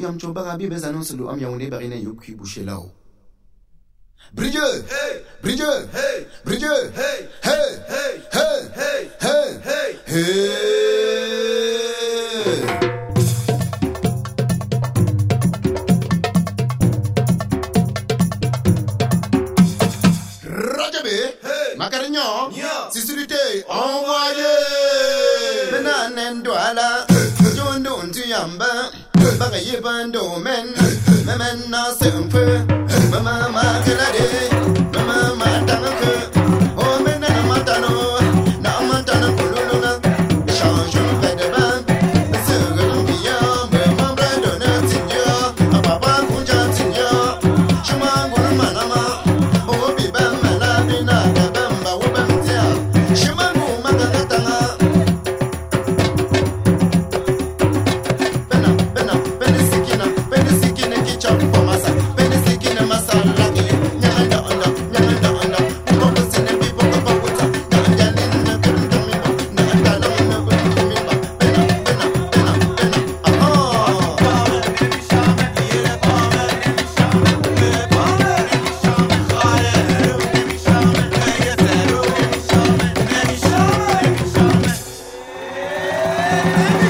kan ton ju yam cho baga bi bez annonce lo am yaoundé bari na yo kui boucher là-haut Bridget Hey, Bridget hey, Bridget hey, Hey! Hey, Hey! Hey, Hey! Hey. Hey! Rajabé Hey. Macarignan Nya. Sisurité Envoyé. Menanen Douala Jondon Tuyamba Bagaye Bando Men. Memena Sempe Mama Makalade Thank you.